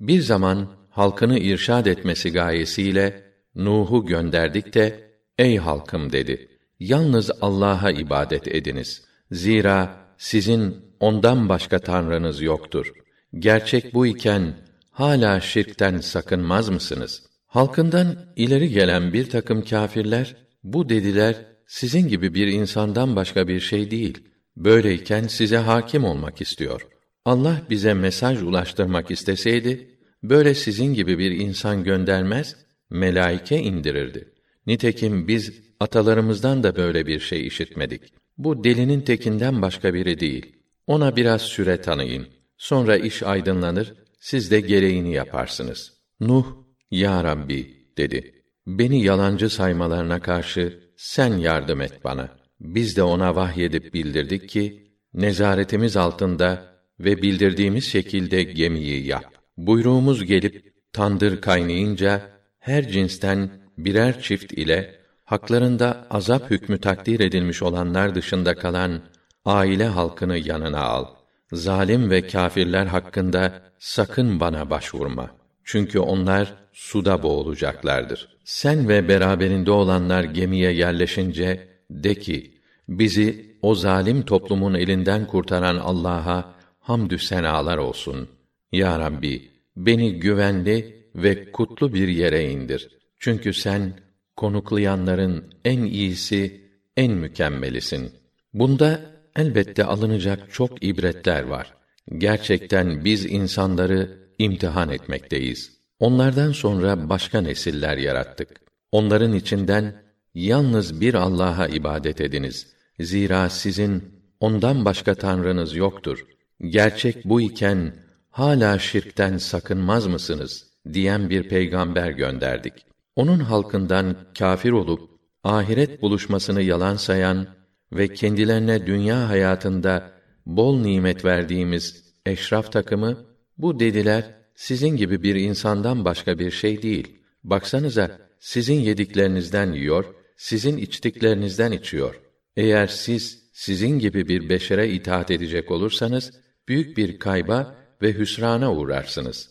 Bir zaman halkını irşad etmesi gayesiyle Nuh'u gönderdik de ey halkım dedi. Yalnız Allah'a ibadet ediniz. Zira sizin ondan başka tanrınız yoktur. Gerçek bu iken hala şirkten sakınmaz mısınız? Halkından ileri gelen bir takım kâfirler bu dediler sizin gibi bir insandan başka bir şey değil. Böyleyken size hakim olmak istiyor. Allah bize mesaj ulaştırmak isteseydi böyle sizin gibi bir insan göndermez, melaike indirirdi. Nitekim biz atalarımızdan da böyle bir şey işitmedik. Bu delinin tekinden başka biri değil. Ona biraz süre tanıyın. Sonra iş aydınlanır, siz de gereğini yaparsınız. Nuh, Ya Rabbi, dedi. Beni yalancı saymalarına karşı sen yardım et bana. Biz de ona vahyedip bildirdik ki, nezaretimiz altında ve bildirdiğimiz şekilde gemiyi yap. Buyruğumuz gelip tandır kaynayınca her cinsten birer çift ile haklarında azap hükmü takdir edilmiş olanlar dışında kalan aile halkını yanına al. Zalim ve kâfirler hakkında sakın bana başvurma. Çünkü onlar suda boğulacaklardır. Sen ve beraberinde olanlar gemiye yerleşince de ki bizi o zalim toplumun elinden kurtaran Allah'a hamdü senalar olsun. Ya Rabbi, beni güvenli ve kutlu bir yere indir. Çünkü sen konuklayanların en iyisi, en mükemmelisin. Bunda elbette alınacak çok ibretler var. Gerçekten biz insanları imtihan etmekteyiz. Onlardan sonra başka nesiller yarattık. Onların içinden yalnız bir Allah'a ibadet ediniz. Zira sizin ondan başka tanrınız yoktur. Gerçek bu iken hala şirkten sakınmaz mısınız diyen bir peygamber gönderdik. Onun halkından kâfir olup ahiret buluşmasını yalan sayan ve kendilerine dünya hayatında bol nimet verdiğimiz eşraf takımı bu dediler sizin gibi bir insandan başka bir şey değil. Baksanıza sizin yediklerinizden yiyor, sizin içtiklerinizden içiyor. Eğer siz sizin gibi bir beşere itaat edecek olursanız büyük bir kayba ve hüsrana uğrarsınız.